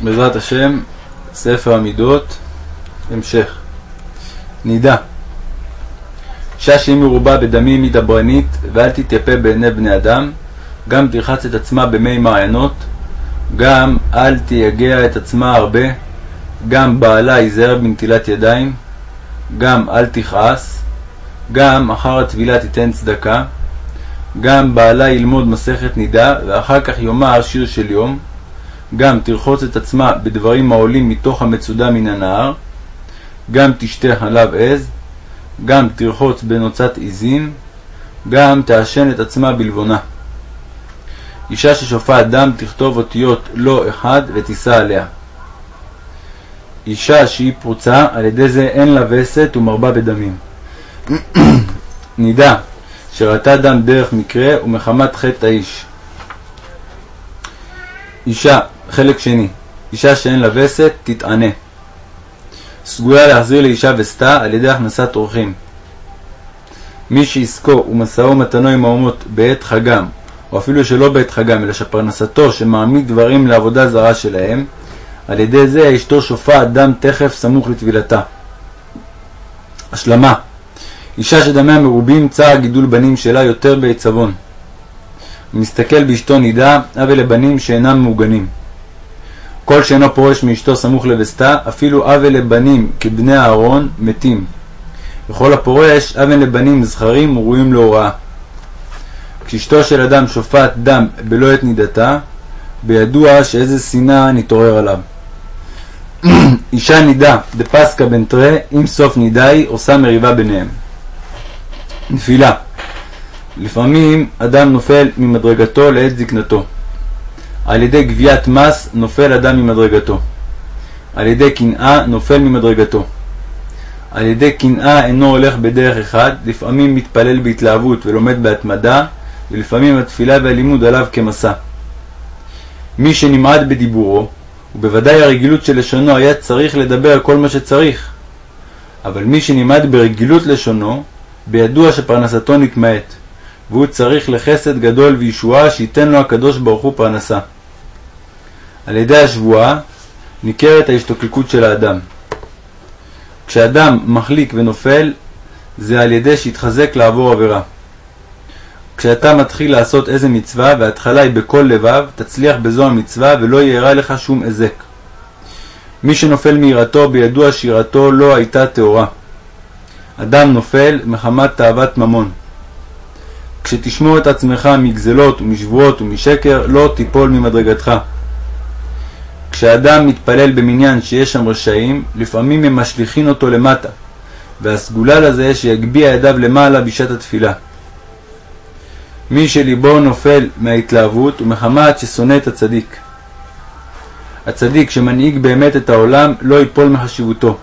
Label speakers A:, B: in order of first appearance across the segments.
A: בעזרת השם, ספר המידות, המשך. נידה אישה מרובה בדמים מדברנית ואל תתייפה בעיני בני אדם, גם תרחץ את עצמה במי מעיינות, גם אל תייגע את עצמה הרבה, גם בעלה ייזהר בנטילת ידיים, גם אל תכעס, גם אחר הטבילה תיתן צדקה, גם בעלה ילמוד מסכת נידה, ואחר כך יאמר שיר של יום, גם תרחוץ את עצמה בדברים העולים מתוך המצודה מן הנהר, גם תשתה חלב עז, גם תרחוץ בנוצת עזים, גם תעשן את עצמה בלבונה. אישה ששופעת דם תכתוב אותיות לא אחד ותישא עליה. אישה שהיא פרוצה, על ידי זה אין לה וסת ומרבה בדמים. נידה שראתה דם דרך מקרה ומחמת חטא האיש. אישה, חלק שני, אישה שאין לה וסת, תתענה. סגולה להחזיר לאישה וסתה על ידי הכנסת אורחים. מי שעסקו ומשאו ומתנו עם האומות בעת חגם, או אפילו שלא בעת חגם, אלא שפרנסתו שמעמיד דברים לעבודה זרה שלהם, על ידי זה אשתו שופעת דם תכף סמוך לטבילתה. השלמה אישה שדמיה מרובים צער גידול בנים שלה יותר בעצבון. מסתכל באשתו נידה, הווה לבנים שאינם מעוגנים. כל שאינו פורש מאשתו סמוך לבסתה, אפילו הווה לבנים כבני אהרון מתים. וכל הפורש הווה לבנים זכרים וראויים להוראה. כשאשתו של אדם שופעת דם בלא עת נידתה, בידוע שאיזה שנאה נתעורר עליו. אישה נידה דפסקה בן תרי, אם סוף נידאי עושה מריבה ביניהם. נפילה לפעמים אדם נופל ממדרגתו לעת זקנתו. על ידי גביית מס נופל אדם ממדרגתו. על ידי קנאה נופל ממדרגתו. על ידי קנאה אינו הולך בדרך אחד, לפעמים מתפלל בהתלהבות ולומד בהתמדה, ולפעמים התפילה והלימוד עליו כמסע. מי שנמעד בדיבורו, ובוודאי הרגילות של לשונו היה צריך לדבר כל מה שצריך. אבל מי שנמעד ברגילות לשונו, בידוע שפרנסתו נתמעט, והוא צריך לחסד גדול וישועה שייתן לו הקדוש ברוך הוא פרנסה. על ידי השבועה ניכרת ההשתוקקות של האדם. כשאדם מחליק ונופל, זה על ידי שהתחזק לעבור עבירה. כשאתה מתחיל לעשות איזה מצווה, וההתחלה היא בכל לבב, תצליח בזו המצווה ולא יארע לך שום היזק. מי שנופל מיראתו, בידוע שיראתו לא הייתה טהורה. אדם נופל מחמת תאוות ממון. כשתשמור את עצמך מגזלות ומשבועות ומשקר, לא תיפול ממדרגתך. כשאדם מתפלל במניין שיש שם רשעים, לפעמים הם משליכין אותו למטה, והסגולה לזה שיגביה ידיו למעלה בשעת התפילה. מי שליבו נופל מההתלהבות ומחמת ששונא את הצדיק. הצדיק שמנהיג באמת את העולם לא ייפול מחשיבותו.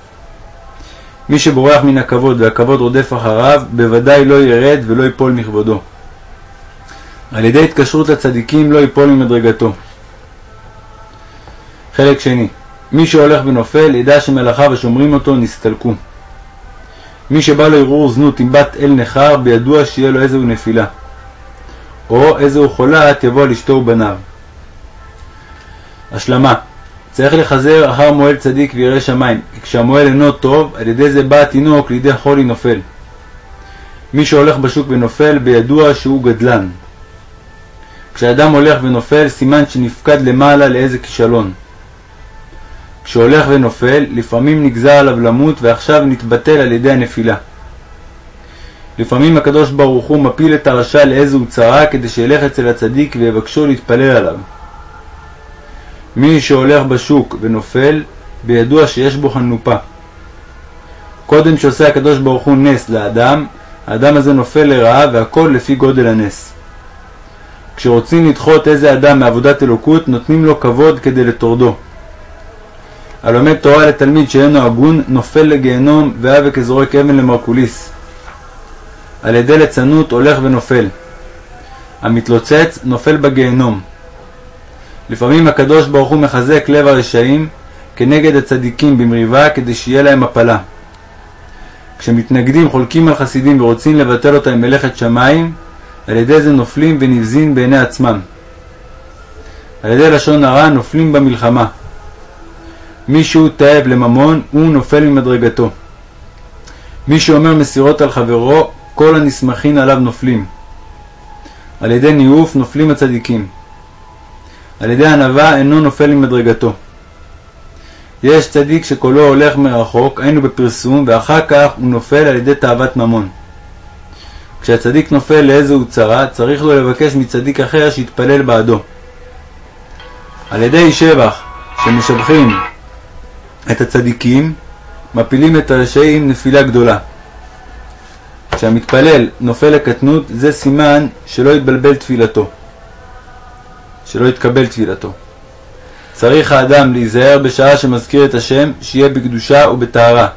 A: מי שבורח מן הכבוד והכבוד רודף אחריו, בוודאי לא ירד ולא ייפול מכבודו. על ידי התקשרות לצדיקים לא ייפול ממדרגתו. חלק שני מי שהולך ונופל, ידע שמלאכיו השומרים אותו נסתלקו. מי שבא לו ערעור זנות עם בת אל נכר, בידוע שיהיה לו איזהו נפילה. או איזהו חולת יבוא על אשתו ובניו. השלמה צריך לחזר אחר מועל צדיק וירא שמיים, כי כשהמועל אינו טוב, על ידי זה בא התינוק לידי חולי נופל. מי שהולך בשוק ונופל, בידוע שהוא גדלן. כשאדם הולך ונופל, סימן שנפקד למעלה לאיזה כישלון. כשהולך ונופל, לפעמים נגזר עליו למות ועכשיו נתבטל על ידי הנפילה. לפעמים הקדוש ברוך הוא מפיל את הרשע לאיזו צרה כדי שילך אצל הצדיק ויבקשו להתפלל עליו. מי שהולך בשוק ונופל, בידוע שיש בו חנופה. קודם שעושה הקדוש ברוך הוא נס לאדם, האדם הזה נופל לרעה והכל לפי גודל הנס. כשרוצים לדחות איזה אדם מעבודת אלוקות, נותנים לו כבוד כדי לטורדו. הלומד תורה לתלמיד שאינו הגון, נופל לגיהנום והווה כזורק אבן למרקוליס. על ידי ליצנות הולך ונופל. המתלוצץ נופל בגיהנום. לפעמים הקדוש ברוך הוא מחזק לב הרשעים כנגד הצדיקים במריבה כדי שיהיה להם הפלה. כשמתנגדים חולקים על חסידים ורוצים לבטל אותם מלאכת שמיים, על ידי זה נופלים ונבזין בעיני עצמם. על ידי לשון הרע נופלים במלחמה. מי שהוא תאב לממון, הוא נופל ממדרגתו. מי שאומר מסירות על חברו, כל הנסמכין עליו נופלים. על ידי ניאוף נופלים הצדיקים. על ידי ענווה אינו נופל ממדרגתו. יש צדיק שקולו הולך מרחוק, היינו בפרסום, ואחר כך הוא נופל על ידי תאוות ממון. כשהצדיק נופל לאיזו צרה, צריך לו לבקש מצדיק אחר שיתפלל בעדו. על ידי שבח שמשבחים את הצדיקים, מפילים את הרשעים נפילה גדולה. כשהמתפלל נופל לקטנות, זה סימן שלא יתבלבל תפילתו, שלא יתקבל תפילתו. צריך האדם להיזהר בשעה שמזכיר את השם, שיהיה בקדושה ובטהרה.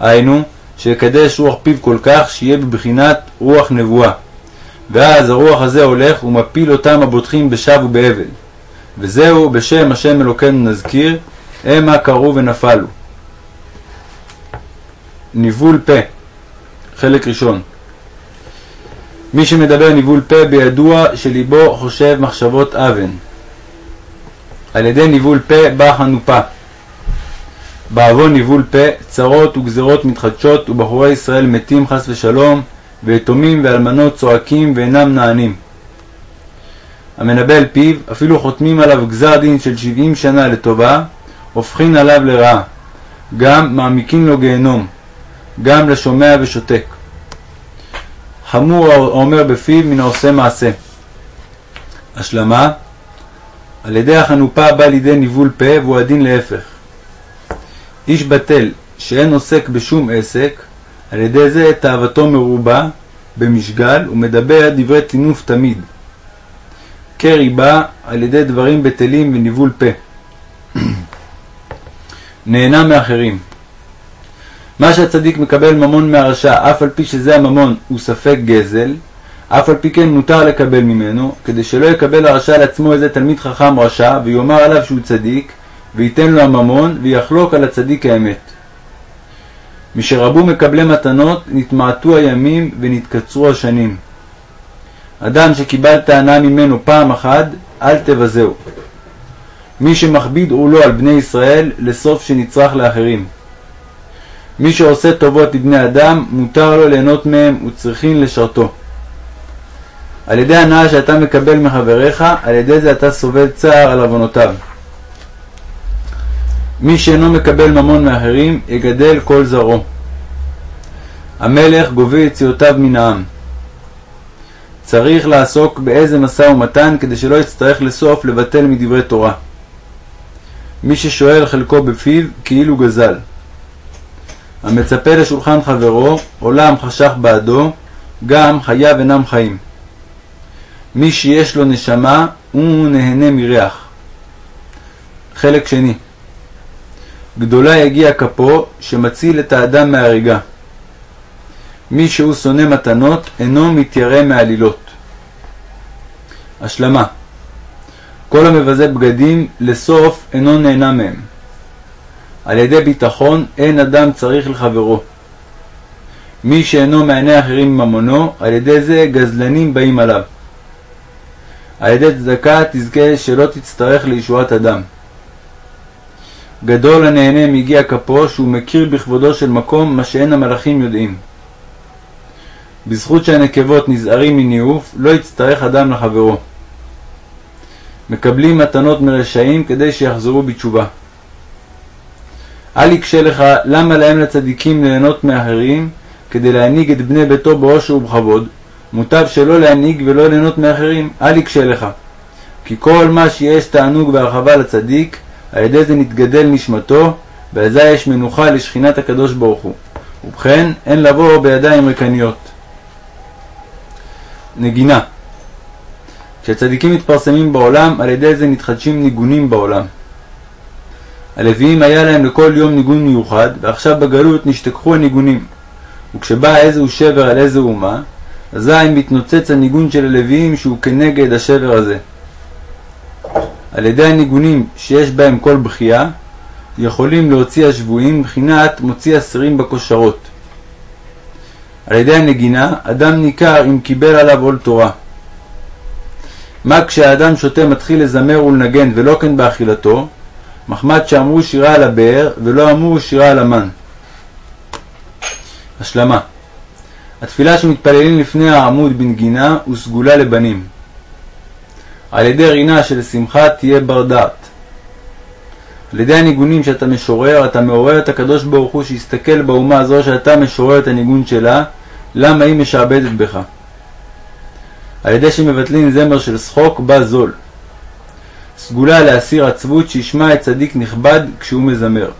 A: היינו, שיקדש רוח פיו כל כך, שיהיה בבחינת רוח נבואה. ואז הרוח הזה הולך ומפיל אותם הבוטחים בשב ובהבל. וזהו בשם השם אלוקינו נזכיר, המה קראו ונפלו. ניבול פה, חלק ראשון מי שמדבר ניבול פה בידוע שליבו חושב מחשבות אבן. על ידי ניבול פה באה חנופה. בעוון ניבול פה, צרות וגזרות מתחדשות, ובחורי ישראל מתים חס ושלום, ויתומים ואלמנות צועקים ואינם נענים. המנבא אל פיו, אפילו חותמים עליו גזר דין של שבעים שנה לטובה, הופכין עליו לרעה. גם מעמיקין לו גיהנום, גם לשומע ושותק. חמור האומר בפיו מן העושה מעשה. השלמה על ידי החנופה בא לידי ניבול פה והוא הדין להפך. איש בטל שאין עוסק בשום עסק, על ידי זה תאוותו מרובה במשגל ומדבר דברי טינוף תמיד. קרי בא על ידי דברים בטלים וניבול פה. נהנה מאחרים. מה שהצדיק מקבל ממון מהרשע, אף על פי שזה הממון הוא ספק גזל, אף על פי כן מותר לקבל ממנו, כדי שלא יקבל הרשע לעצמו איזה תלמיד חכם רשע, ויאמר עליו שהוא צדיק, וייתן לו הממון, ויחלוק על הצדיק האמת. משרבו מקבלי מתנות, נתמעטו הימים ונתקצרו השנים. אדם שקיבלת הנאה ממנו פעם אחת, אל תבזהו. מי שמכביד עולו על בני ישראל, לסוף שנצרך לאחרים. מי שעושה טובות לבני אדם, מותר לו ליהנות מהם וצריכים לשרתו. על ידי הנאה שאתה מקבל מחבריך, על ידי זה אתה סובל צער על עוונותיו. מי שאינו מקבל ממון מאחרים, יגדל כל זרעו. המלך גובה יציאותיו מן העם. צריך לעסוק באיזה משא ומתן כדי שלא יצטרך לסוף לבטל מדברי תורה. מי ששואל חלקו בפיו, כאילו גזל. המצפה לשולחן חברו, עולם חשך בעדו, גם חייו אינם חיים. מי שיש לו נשמה, הוא נהנה מריח. חלק שני גדולה יגיע כפו, שמציל את האדם מהריגה. מי שהוא שונא מתנות, אינו מתיירא מעלילות. השלמה כל המבזה בגדים, לסוף אינו נהנה מהם. על ידי ביטחון אין אדם צריך לחברו. מי שאינו מעיני אחרים ממונו, על ידי זה גזלנים באים עליו. על ידי צדקה תזכה שלא תצטרך לישועת אדם. גדול הנהנה מיגיע כפו שהוא מכיר בכבודו של מקום מה שאין המלאכים יודעים. בזכות שהנקבות נזהרים מניאוף, לא יצטרך אדם לחברו. מקבלים מתנות מרשעים כדי שיחזרו בתשובה. אל יקשה לך למה להם לצדיקים ליהנות מאחרים כדי להנהיג את בני ביתו בעושר ובכבוד, מוטב שלא להנהיג ולא ליהנות מאחרים, אל יקשה לך. כי כל מה שיש תענוג והרחבה לצדיק, על ידי זה נתגדל נשמתו, ואזי יש מנוחה לשכינת הקדוש ברוך הוא. ובכן, אין לבוא בידיים ריקניות. נגינה כשהצדיקים מתפרסמים בעולם, על ידי זה נתחדשים ניגונים בעולם. הלוויים היה להם לכל יום ניגון מיוחד, ועכשיו בגלות נשתכחו הניגונים. וכשבא איזהו שבר על איזו אומה, אזי מתנוצץ הניגון של הלוויים שהוא כנגד השבר הזה. על ידי הניגונים שיש בהם כל בכייה, יכולים להוציא השבויים מבחינת מוציא אסירים בכושרות. על ידי הנגינה, אדם ניכר אם קיבל עליו עול תורה. מה כשהאדם שותה מתחיל לזמר ולנגן ולא כן באכילתו, מחמד שאמרו שירה על הבאר ולא אמרו שירה על המן. השלמה התפילה שמתפללים לפני העמוד בנגינה הוא סגולה לבנים. על ידי רינה של שמחה תהיה בר דעת. על ידי הניגונים שאתה משורר, אתה מעורר את הקדוש ברוך הוא שיסתכל באומה הזו שאתה משורר את הניגון שלה, למה היא משעבדת בך. על ידי שמבטלין זמר של שחוק, בא זול. סגולה להסיר עצבות שישמע את צדיק נכבד כשהוא מזמר.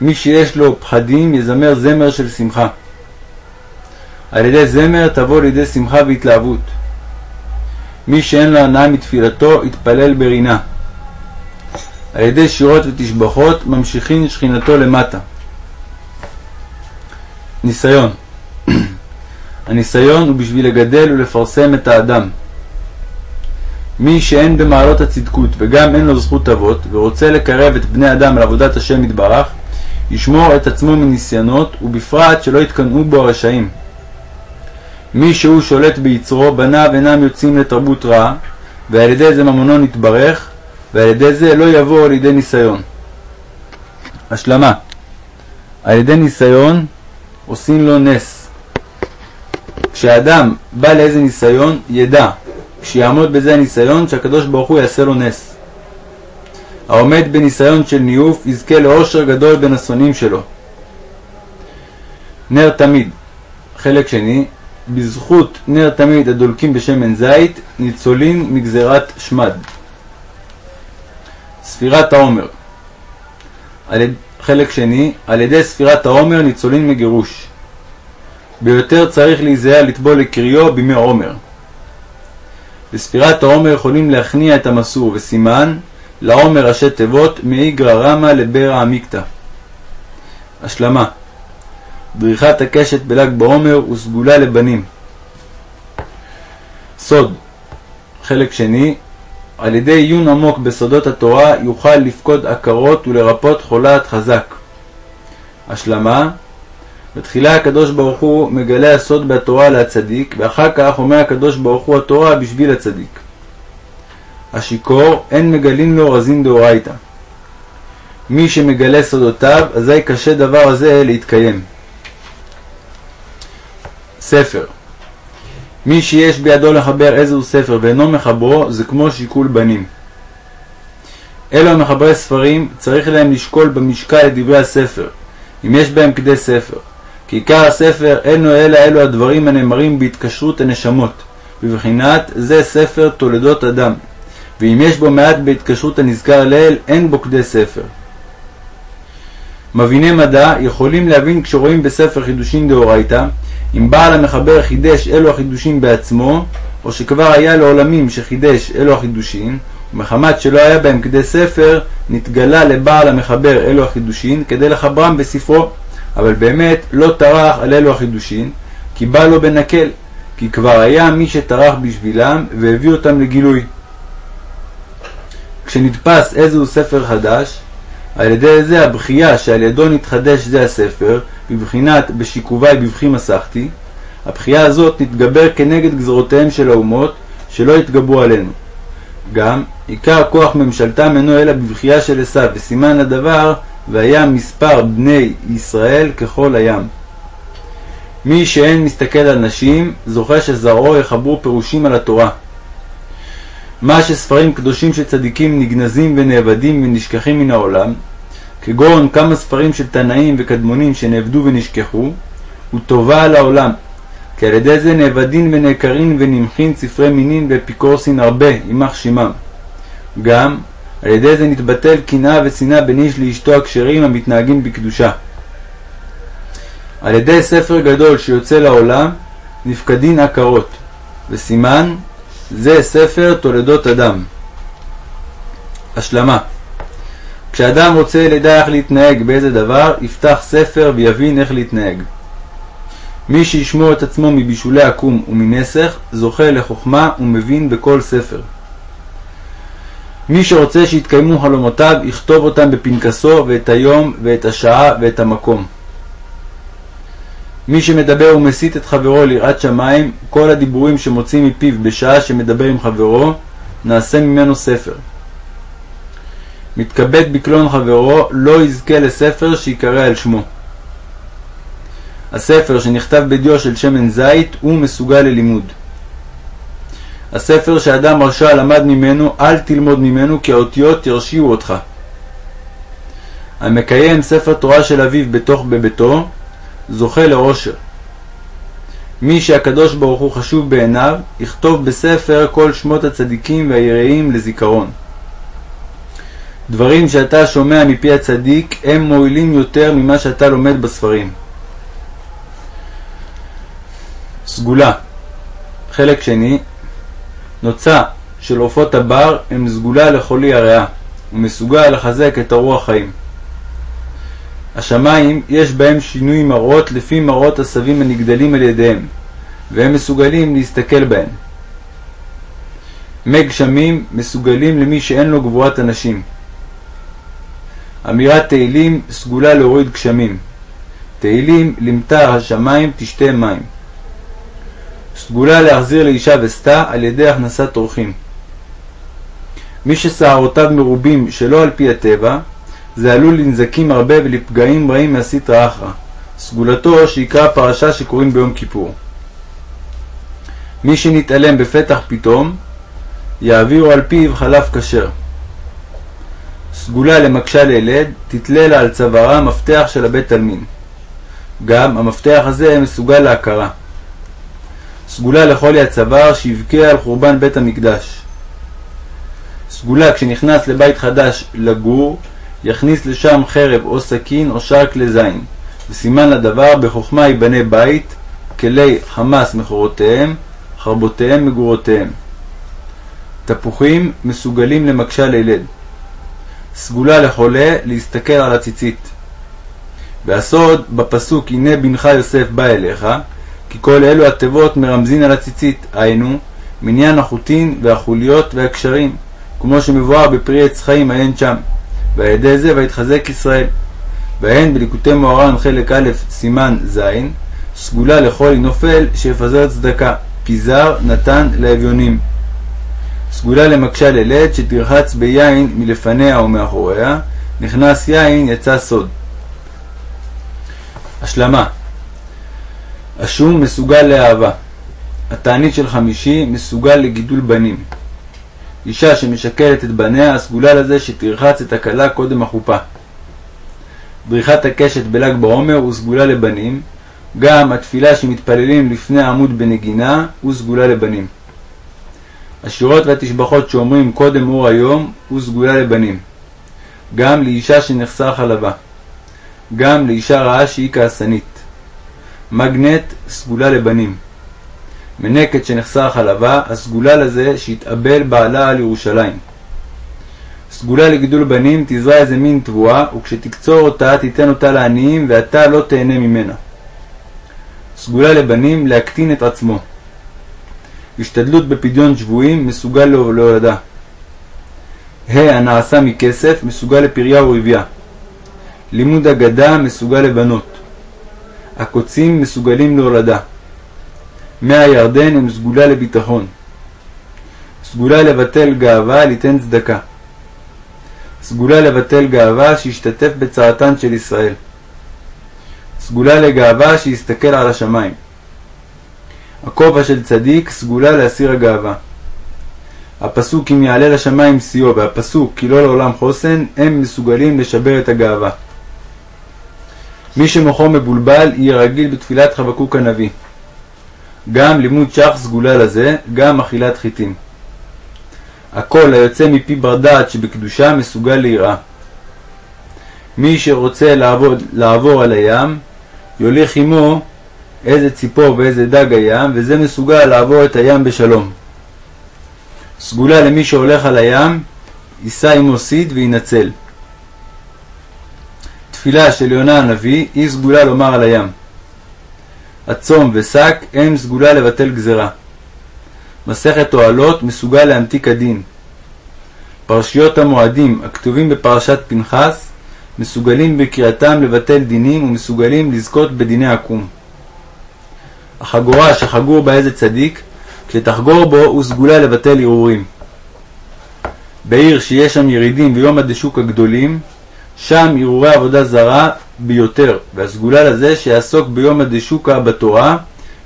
A: מי שיש לו פחדים יזמר זמר של שמחה. על ידי זמר תבוא לידי שמחה והתלהבות. מי שאין לו הנאה מתפילתו יתפלל ברינה. על ידי שירות ותשבחות ממשיכין שכינתו למטה. ניסיון הניסיון הוא בשביל לגדל ולפרסם את האדם. מי שאין במעלות הצדקות וגם אין לו זכות אבות ורוצה לקרב את בני אדם לעבודת השם יתברך, ישמור את עצמו מניסיונות ובפרט שלא יתקנאו בו הרשעים. מי שהוא שולט ביצרו, בניו אינם יוצאים לתרבות רעה, ועל ידי זה ממונו נתברך, ועל ידי זה לא יבוא לידי ניסיון. השלמה על ידי ניסיון עושים לו נס. כשאדם בא לאיזה ניסיון, ידע, כשיעמוד בזה הניסיון, שהקדוש ברוך הוא יעשה לו נס. העומד בניסיון של ניאוף יזכה לאושר גדול בין השונאים שלו. נר תמיד, חלק שני, בזכות נר תמיד הדולקים בשמן זית, ניצולין מגזירת שמד. ספירת העומר חלק שני, על ידי ספירת העומר ניצולין מגירוש. ביותר צריך להיזהר לטבול לקריו בימי עומר. בספירת העומר יכולים להכניע את המסור וסימן לעומר ראשי תיבות מאיגרא רמא לברע עמיקתא. השלמה דריכת הקשת בל"ג בעומר וסגולה לבנים. סוד חלק שני על ידי עיון עמוק בסודות התורה יוכל לפקוד עקרות ולרפות חולת חזק. השלמה בתחילה הקדוש ברוך הוא מגלה הסוד בתורה להצדיק, ואחר כך אומר הקדוש ברוך הוא התורה בשביל הצדיק. השיכור אין מגלים לו רזין דאורייתא. מי שמגלה סודותיו, אזי קשה דבר הזה להתקיים. ספר מי שיש בידו לחבר איזהו ספר ואינו מחברו, זה כמו שיקול בנים. אלו המחברי ספרים, צריך להם לשקול במשקל את דברי הספר, אם יש בהם כדי ספר. כי עיקר הספר אינו אלא אלו הדברים הנאמרים בהתקשרות הנשמות, בבחינת זה ספר תולדות אדם. ואם יש בו מעט בהתקשרות הנזכר לעיל, אין בו כדי ספר. מביני מדע יכולים להבין כשרואים בספר חידושין דאורייתא, אם בעל המחבר חידש אלו החידושים בעצמו, או שכבר היה לעולמים שחידש אלו החידושים, ומחמת שלא היה בהם כדי ספר, נתגלה לבעל המחבר אלו החידושים כדי לחברם בספרו, אבל באמת לא טרח על אלו החידושים, כי בא לו בנקל, כי כבר היה מי שטרח בשבילם והביא אותם לגילוי. כשנתפס איזהו ספר חדש, על ידי זה הבכייה שעל ידו נתחדש זה הספר, בבחינת בשיקובי בבכי מסכתי, הבכייה הזאת נתגבר כנגד גזרותיהם של האומות, שלא יתגברו עלינו. גם עיקר כוח ממשלתם אינו אלא בבכייה של עשיו, וסימן לדבר, והיה מספר בני ישראל ככל הים. מי שאין מסתכל על נשים, זוכה שזרעו יחברו פירושים על התורה. מה שספרים קדושים של צדיקים נגנזים ונאבדים ונשכחים מן העולם, כגון כמה ספרים של תנאים וקדמונים שנאבדו ונשכחו, הוא טובה על העולם, כי על ידי זה נאבדין ונעקרין ונמחין ספרי מינין ואפיקורסין הרבה, יימח שמם. גם על ידי זה נתבטל קנאה ושנאה בין איש לאשתו הכשרים המתנהגים בקדושה. על ידי ספר גדול שיוצא לעולם, נפקדין עקרות, וסימן זה ספר תולדות אדם. השלמה כשאדם רוצה לדע איך להתנהג באיזה דבר, יפתח ספר ויבין איך להתנהג. מי שישמור את עצמו מבישולי עקום ומנסך, זוכה לחוכמה ומבין בכל ספר. מי שרוצה שיתקיימו חלומותיו, יכתוב אותם בפנקסו ואת היום ואת השעה ואת המקום. מי שמדבר ומסית את חברו ליראת שמיים, כל הדיבורים שמוצאים מפיו בשעה שמדבר עם חברו, נעשה ממנו ספר. מתכבד בקלון חברו, לא יזכה לספר שיקרא על שמו. הספר שנכתב בדיו של שמן זית הוא מסוגל ללימוד. הספר שאדם רשע למד ממנו, אל תלמוד ממנו, כי האותיות ירשיעו אותך. המקיים ספר תורה של אביו בתוך בביתו, זוכה לאושר. מי שהקדוש ברוך הוא חשוב בעיניו, יכתוב בספר כל שמות הצדיקים והיראים לזיכרון. דברים שאתה שומע מפי הצדיק הם מועילים יותר ממה שאתה לומד בספרים. סגולה חלק שני נוצה של עופות הבר הם סגולה לחולי הריאה ומסוגל לחזק את הרוח חיים. השמיים יש בהם שינוי מראות לפי מראות עשבים הנגדלים על ידיהם, והם מסוגלים להסתכל בהם. מי גשמים מסוגלים למי שאין לו גבורת אנשים. אמירת תהילים סגולה להוריד גשמים. תהילים למטר השמיים תשתה מים. סגולה להחזיר לאישה וסתה על ידי הכנסת אורחים. מי ששערותיו מרובים שלא על פי הטבע, זה עלול לנזקים הרבה ולפגעים רעים מהסטרא אחרא. סגולתו שיקרא פרשה שקוראים ביום כיפור. מי שנתעלם בפתח פתאום, יעבירו על פיו חלף כשר. סגולה למקשה לילד, תתלה לה על צווארה מפתח של הבית עלמין. גם המפתח הזה מסוגל להכרה. סגולה לחולי הצוואר שיבכה על חורבן בית המקדש. סגולה כשנכנס לבית חדש לגור, יכניס לשם חרב או סכין או שאר כלי זין, וסימן לדבר בחוכמה ייבנה בית, כלי חמס מכורותיהם, חרבותיהם מגורותיהם. תפוחים מסוגלים למקשה לילד. סגולה לחולה להסתכל על הציצית. והסוד בפסוק הנה בנך יוסף בא אליך, כי כל אלו התיבות מרמזין על הציצית, היינו, מניין החוטין והחוליות והקשרים, כמו שמבואר בפרי עץ חיים עיין שם. ועל ידי זה ויתחזק ישראל. והן בליקוטי מוהר"ן חלק א' סימן ז', סגולה לכל נופל שיפזר צדקה, פיזר נתן לאביונים. סגולה למקשה ללד שתרחץ ביין מלפניה או מאחוריה, נכנס יין יצא סוד. השלמה השום מסוגל לאהבה. התענית של חמישי מסוגל לגידול בנים. אישה שמשקלת את בניה הסגולה לזה שתרחץ את הכלה קודם החופה. בריחת הקשת בל"ג בעומר הוא סגולה לבנים, גם התפילה שמתפללים לפני העמוד בנגינה הוא סגולה לבנים. השירות והתשבחות שאומרים קודם אור היום הוא סגולה לבנים. גם לאישה שנחסר חלבה. גם לאישה רעה שהיא כעסנית. מגנט סגולה לבנים. מנקת שנחסר חלבה, הסגולה לזה שהתאבל בעלה על ירושלים. סגולה לגידול בנים תזרע איזה מין תבואה, וכשתקצור אותה תיתן אותה לעניים, ואתה לא תהנה ממנה. סגולה לבנים להקטין את עצמו. השתדלות בפדיון שבויים מסוגל להולדה. ה' הנעשה מכסף מסוגל לפריה ורבייה. לימוד אגדה מסוגל לבנות. הקוצים מסוגלים להולדה. מי הירדן הם סגולה לביטחון. סגולה לבטל גאווה, ליתן צדקה. סגולה לבטל גאווה, שישתתף בצרתן של ישראל. סגולה לגאווה, שיסתכל על השמיים. הכובע של צדיק, סגולה להסיר הגאווה. הפסוק אם יעלה לשמיים שיאו והפסוק כי לא לעולם חוסן, הם מסוגלים לשבר את הגאווה. מי שמוחו מבולבל יהיה רגיל בתפילת חבקוק הנביא. גם לימוד שח סגולה לזה, גם אכילת חיטים. הכל היוצא מפי בר דעת שבקדושה מסוגל ליראה. מי שרוצה לעבור, לעבור על הים, יוליך עמו איזה ציפור ואיזה דג הים, וזה מסוגל לעבור את הים בשלום. סגולה למי שהולך על הים, יישא עמו סיד וינצל. תפילה של יונה הנביא היא סגולה לומר על הים. הצום ושק הם סגולה לבטל גזרה. מסכת אוהלות מסוגל להמתיק הדין. פרשיות המועדים הכתובים בפרשת פנחס מסוגלים בקריאתם לבטל דינים ומסוגלים לזכות בדיני עקום. החגורה שחגור בה איזה צדיק, כשתחגור בו הוא סגולה לבטל ערעורים. בעיר שיש שם ירידים ויום הדשוק הגדולים, שם הרהורי עבודה זרה ביותר, והסגולה לזה שיעסוק ביום הדשוקה בתורה,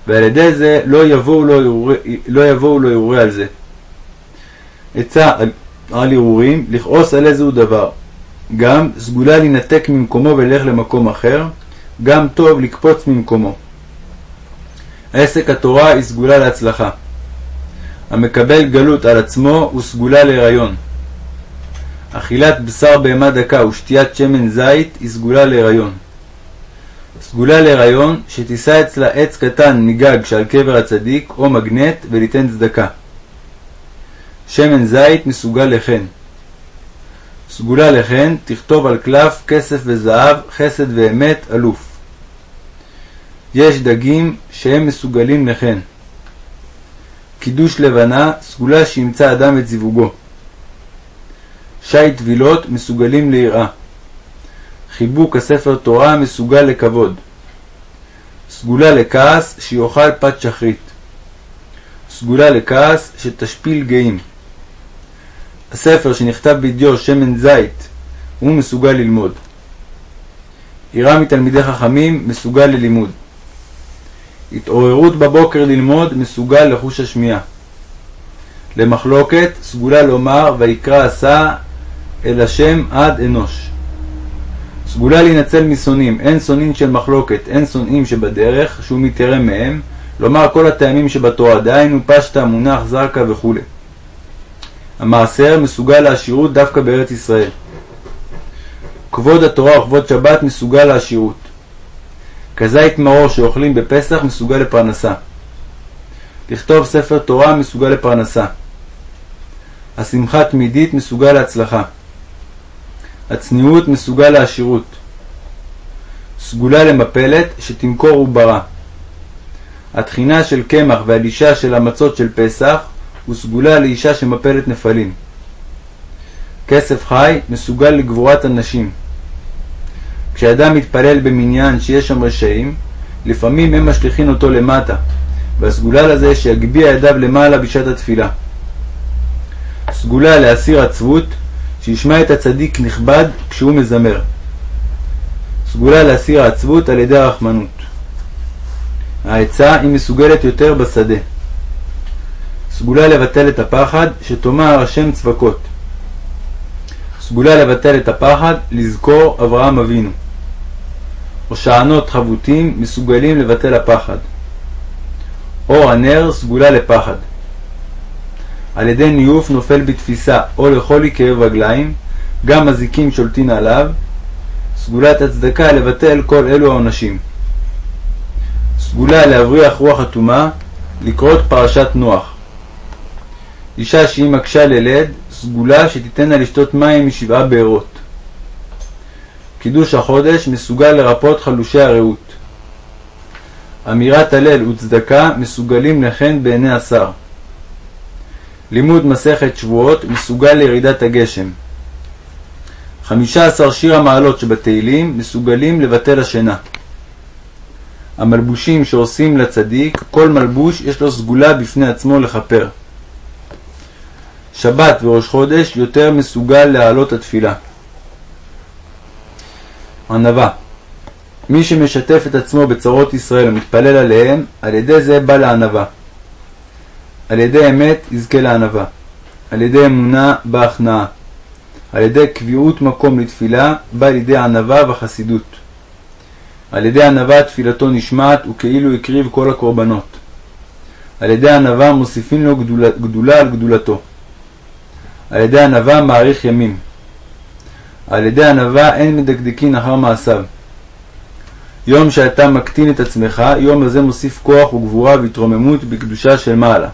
A: ועל ידי זה לא יבואו לו לא הרהורי על זה. עצה על הרהורים, לכעוס על איזהו דבר. גם סגולה להינתק ממקומו וללך למקום אחר, גם טוב לקפוץ ממקומו. עסק התורה היא סגולה להצלחה. המקבל גלות על עצמו הוא סגולה להיריון. אכילת בשר בהמה דקה ושתיית שמן זית היא סגולה להיריון. סגולה להיריון שתישא אצלה עץ קטן מגג שעל קבר הצדיק או מגנט וליתן צדקה. שמן זית מסוגל לחן. סגולה לחן תכתוב על קלף כסף וזהב, חסד ואמת, אלוף. יש דגים שהם מסוגלים לחן. קידוש לבנה, סגולה שימצא אדם את זיווגו. שי טבילות מסוגלים ליראה. חיבוק הספר תורה מסוגל לכבוד. סגולה לכעס שיאכל פת שחרית. סגולה לכעס שתשפיל גאים. הספר שנכתב בדיו שמן זית הוא מסוגל ללמוד. יראה מתלמידי חכמים מסוגל ללימוד. התעוררות בבוקר ללמוד מסוגל לחוש השמיעה. למחלוקת סגולה לומר ויקרא עשה אל השם עד אנוש. סגולה להינצל משונאים, אין שונאים של מחלוקת, אין שונאים שבדרך, שהוא מתיירא מהם, לומר כל הטעמים שבתורה, דהיינו פשטה, מונח, זרקה וכו'. המעשר מסוגל לעשירות דווקא בארץ ישראל. כבוד התורה וכבוד שבת מסוגל לעשירות. כזית מרור שאוכלים בפסח מסוגל לפרנסה. לכתוב ספר תורה מסוגל לפרנסה. השמחה תמידית מסוגל להצלחה. הצניעות מסוגל לעשירות. סגולה למפלת שתמכור עוברה. התחינה של קמח והלישה של המצות של פסח הוא סגולה לאישה שמפלת נפלים. כסף חי מסוגל לגבורת הנשים. כשאדם מתפלל במניין שיש שם רשעים, לפעמים הם משליכין אותו למטה, והסגולה לזה שיגביה ידיו למעלה בשעת התפילה. סגולה להסיר עצבות, שישמע את הצדיק נכבד כשהוא מזמר. סגולה להסיר העצבות על ידי הרחמנות. העצה היא מסוגלת יותר בשדה. סגולה לבטל את הפחד, שתאמר השם צבקות. סגולה לבטל את הפחד, לזכור אברהם אבינו. הושענות חבוטים מסוגלים לבטל הפחד. אור הנר סגולה לפחד. על ידי ניוף נופל בתפיסה או לחולי כאב רגליים, גם מזיקים שולטין עליו, סגולת הצדקה לבטל כל אלו העונשים. סגולה להבריח רוח אטומה, לקרות פרשת נוח. אישה שהיא מקשה ללד, סגולה שתיתנה לשתות מים משבעה בארות. קידוש החודש מסוגל לרפות חלושי הרעות. אמירת הלל וצדקה מסוגלים לחן בעיני השר. לימוד מסכת שבועות מסוגל לירידת הגשם. חמישה עשר שיר המעלות שבתהילים מסוגלים לבטל השינה. המלבושים שעושים לצדיק, כל מלבוש יש לו סגולה בפני עצמו לכפר. שבת וראש חודש יותר מסוגל להעלות התפילה. ענווה מי שמשתף את עצמו בצרות ישראל ומתפלל עליהם, על ידי זה בא לענווה. על ידי אמת יזכה לענווה. על ידי אמונה בא הכנעה. על ידי קביעות מקום לתפילה בא לידי ענווה וחסידות. על ידי ענווה תפילתו נשמעת וכאילו הקריב כל הקורבנות. על ידי ענווה מוסיפים לו גדולה, גדולה על גדולתו. על ידי ענווה מאריך ימים. על ידי ענווה אין מדקדקין אחר מעשיו. יום שאתה מקטין את עצמך, יום הזה מוסיף כוח וגבורה והתרוממות בקדושה של מעלה.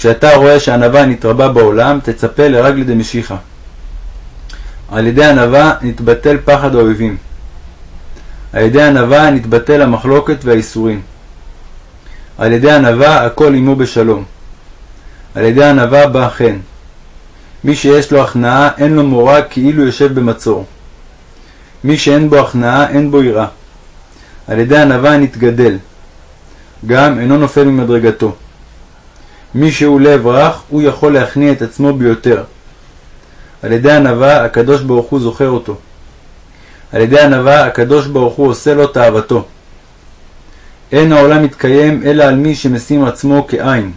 A: כשאתה רואה שענווה נתרבה בעולם, תצפה לרגלי דמשיחא. על ידי ענווה נתבטל פחד האויבים. על ידי ענווה נתבטל המחלוקת והאיסורים. על ידי ענווה הכל עמו בשלום. על ידי ענווה בא חן. מי שיש לו הכנעה אין לו מורא כאילו יושב במצור. מי שאין בו הכנעה אין בו יראה. על ידי ענווה נתגדל. גם אינו נופל ממדרגתו. מי שהוא לב רך, הוא יכול להכניע את עצמו ביותר. על ידי ענווה, הקדוש ברוך הוא זוכר אותו. על ידי ענווה, הקדוש ברוך הוא עושה לו תאוותו. אין העולם מתקיים אלא על מי שמשים עצמו כעין.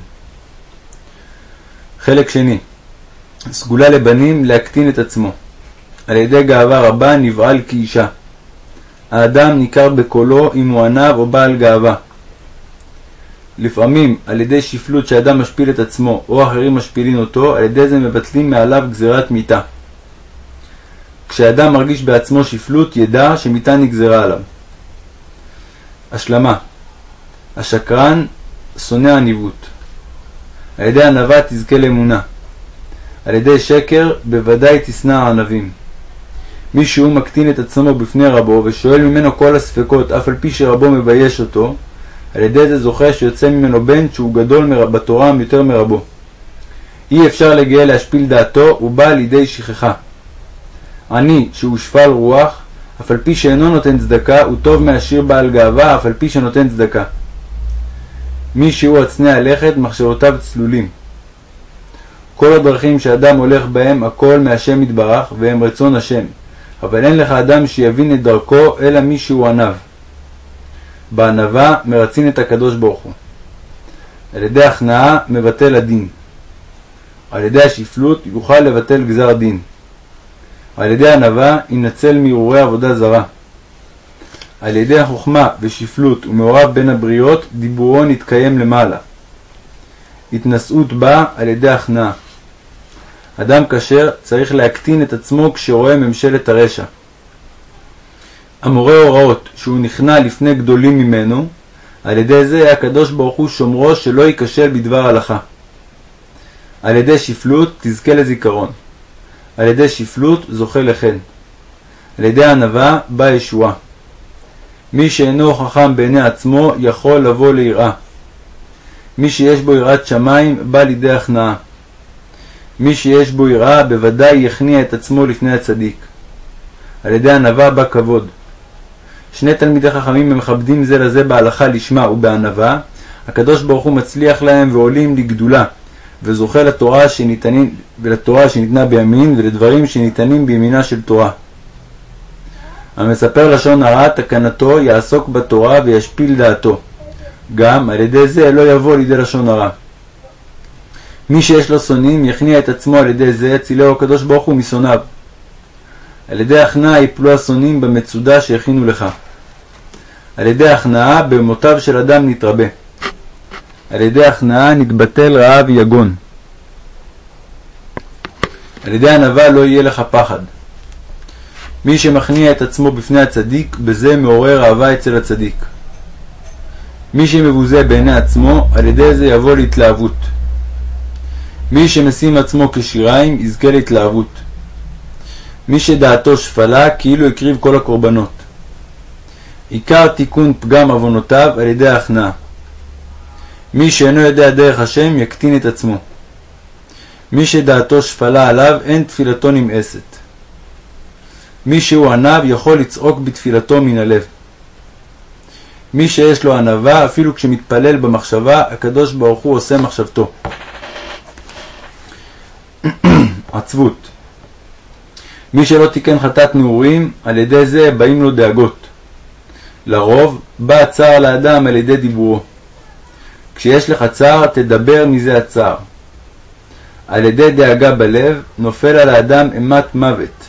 A: חלק שני סגולה לבנים להקטין את עצמו. על ידי גאווה רבה נבעל כאישה. האדם ניכר בקולו אם הוא עניו או בעל גאווה. לפעמים על ידי שפלות שאדם משפיל את עצמו או אחרים משפילין אותו, על ידי זה מבטלים מעליו גזירת מיתה. כשאדם מרגיש בעצמו שפלות, ידע שמיתה נגזרה עליו. השלמה השקרן שונא עניבות. על ידי ענווה תזכה לאמונה. על ידי שקר בוודאי תשנא הענבים. מי שהוא מקטין את עצמו בפני רבו ושואל ממנו כל הספקות אף על פי שרבו מבייש אותו, על ידי זה זוכה שיוצא ממנו בן שהוא גדול בתורה יותר מרבו. אי אפשר לגאה להשפיל דעתו, הוא בא לידי שכחה. עני שהוא שפל רוח, אף על פי שאינו נותן צדקה, הוא טוב מעשיר בעל גאווה, אף על פי שנותן צדקה. מי שהוא הצנע לכת, מחשבותיו צלולים. כל הדרכים שאדם הולך בהם, הכל מהשם יתברך, והם רצון השם. אבל אין לך אדם שיבין את דרכו, אלא מי שהוא עניו. בענווה מרצין את הקדוש ברוך הוא. על ידי הכנעה מבטל הדין. על ידי השפלות יוכל לבטל גזר דין. על ידי ענווה ינצל מהרהורי עבודה זרה. על ידי החוכמה ושפלות ומעורב בין הבריות, דיבורו נתקיים למעלה. התנשאות באה על ידי הכנעה. אדם כשר צריך להקטין את עצמו כשרואה ממשלת הרשע. המורה הוראות שהוא נכנע לפני גדולים ממנו, על ידי זה הקדוש ברוך הוא שומרו שלא ייכשל בדבר הלכה. על ידי שפלות תזכה לזיכרון. על ידי שפלות זוכה לחן. על ידי ענווה באה ישועה. מי שאינו חכם בעיני עצמו יכול לבוא ליראה. מי שיש בו יראת שמיים בא לידי הכנעה. מי שיש בו יראה בוודאי יכניע את עצמו לפני הצדיק. על ידי ענווה בא כבוד. שני תלמידי חכמים המכבדים זה לזה בהלכה לשמה ובענווה, הקדוש ברוך הוא מצליח להם ועולים לגדולה, וזוכה לתורה, שניתנים, ולתורה שניתנה בימין ולדברים שניתנים בימינה של תורה. המספר לשון הרע תקנתו יעסוק בתורה וישפיל דעתו. גם על ידי זה לא יבוא לידי לשון הרע. מי שיש לו שונאים יכניע את עצמו על ידי זה, יצילהו הקדוש ברוך הוא משונאיו. על ידי הכנעה יפלו השונאים במצודה שהכינו לך. על ידי הכנעה במותיו של אדם נתרבה. על ידי הכנעה נתבטל רעב יגון. על ידי ענווה לא יהיה לך פחד. מי שמכניע את עצמו בפני הצדיק, בזה מעורר אהבה אצל הצדיק. מי שמבוזה בעיני עצמו, על ידי זה יבוא להתלהבות. מי שמשים עצמו כשיריים, יזכה להתלהבות. מי שדעתו שפלה, כאילו הקריב כל הקורבנות. עיקר תיקון פגם עוונותיו על ידי ההכנעה. מי שאינו יודע דרך השם, יקטין את עצמו. מי שדעתו שפלה עליו, אין תפילתו נמאסת. מי שהוא עניו יכול לצעוק בתפילתו מן הלב. מי שיש לו ענווה, אפילו כשמתפלל במחשבה, הקדוש ברוך הוא עושה מחשבתו. עצבות מי שלא תיקן חטאת נעורים, על ידי זה באים לו דאגות. לרוב, בא הצער לאדם על ידי דיבורו. כשיש לך צער, תדבר מזה הצער. על ידי דאגה בלב, נופל על האדם אימת מוות.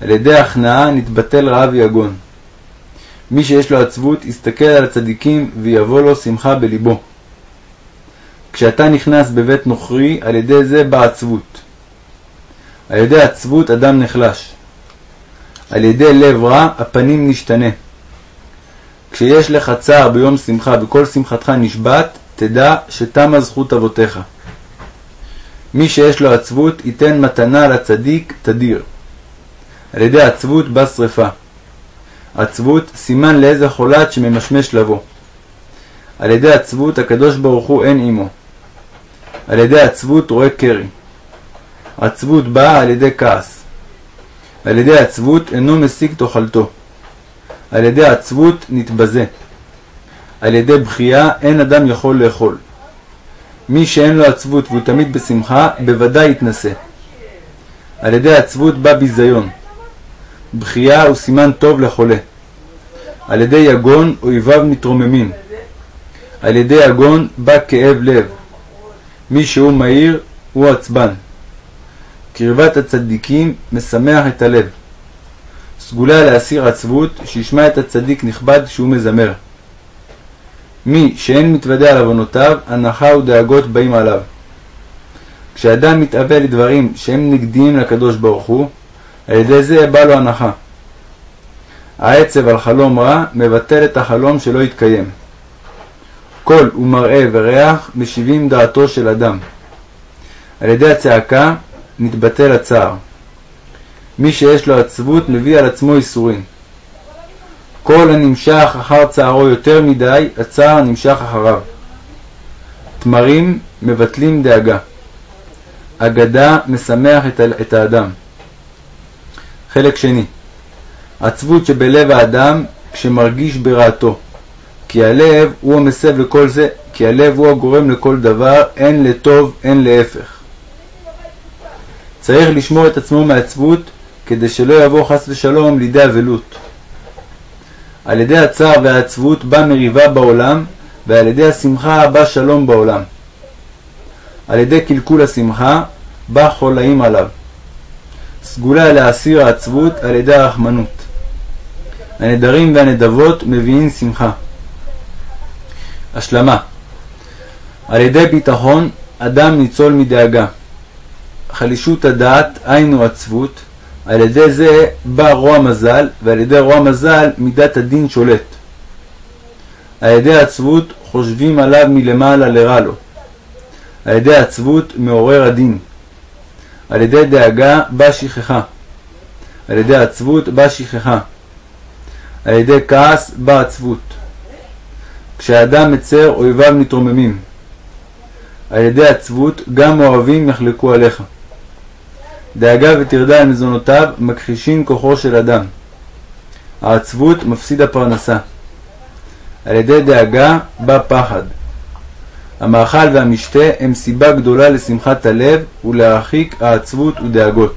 A: על ידי הכנעה נתבטל רעב יגון. מי שיש לו עצבות, יסתכל על הצדיקים ויבוא לו שמחה בליבו. כשאתה נכנס בבית נוכרי, על ידי זה באה עצבות. על ידי עצבות אדם נחלש. על ידי לב רע הפנים נשתנה. כשיש לך צער ביום שמחה וכל שמחתך נשבעת, תדע שתמה זכות אבותיך. מי שיש לו עצבות ייתן מתנה לצדיק תדיר. על ידי עצבות בא שרפה. עצבות סימן לאיזה חולת שממשמש לבוא. על ידי עצבות הקדוש ברוך הוא אין עמו. על ידי עצבות רואה קרי. עצבות באה על ידי כעס. על ידי עצבות אינו משיג תאכלתו. על ידי עצבות נתבזה. על ידי בכייה אין אדם יכול לאכול. מי שאין לו עצבות והוא תמיד בשמחה, בוודאי יתנשא. על ידי עצבות בא ביזיון. בכייה הוא סימן טוב לחולה. על ידי יגון אויביו מתרוממים. על ידי יגון בא כאב לב. מי שהוא מהיר הוא עצבן. קרבת הצדיקים משמח את הלב. סגולה להסיר עצבות, שישמע את הצדיק נכבד שהוא מזמר. מי שאין מתוודה על עוונותיו, הנחה ודאגות באים עליו. כשאדם מתאבל לדברים שהם נגדיים לקדוש ברוך הוא, על ידי זה בא לו הנחה. העצב על חלום רע מבטל את החלום שלא יתקיים. קול ומראה וריח משיבים דעתו של אדם. על ידי הצעקה נתבטל הצער. מי שיש לו עצבות מביא על עצמו ייסורים. כל הנמשך אחר צערו יותר מדי, הצער נמשך אחריו. תמרים מבטלים דאגה. אגדה משמח את האדם. חלק שני עצבות שבלב האדם כשמרגיש ברעתו. כי הלב הוא המסב לכל זה, כי הלב הוא הגורם לכל דבר, הן לטוב, הן להפך. צריך לשמור את עצמו מעצבות, כדי שלא יבוא חס ושלום לידי אבלות. על ידי הצער והעצבות בא מריבה בעולם, ועל ידי השמחה בא שלום בעולם. על ידי קלקול השמחה בא חולאים עליו. סגולה להסיר העצבות על ידי הרחמנות. הנדרים והנדבות מביאים שמחה. השלמה על ידי ביטחון אדם ניצול מדאגה. חלישות הדעת, היינו עצבות, על ידי זה בא רוע מזל, ועל ידי רוע מזל מידת הדין שולט. על ידי עצבות חושבים עליו מלמעלה לרע לו. על ידי עצבות מעורר הדין. על ידי דאגה בא שכחה. על ידי עצבות בא שכחה. על ידי כעס בא עצבות. כשאדם מצר אויביו מתרוממים. על ידי עצבות גם אוהבים יחלקו עליך. דאגה וטרדה על מזונותיו מכחישים כוחו של אדם. העצבות מפסיד הפרנסה. על ידי דאגה בא פחד. המאכל והמשתה הם סיבה גדולה לשמחת הלב ולהרחיק העצבות ודאגות.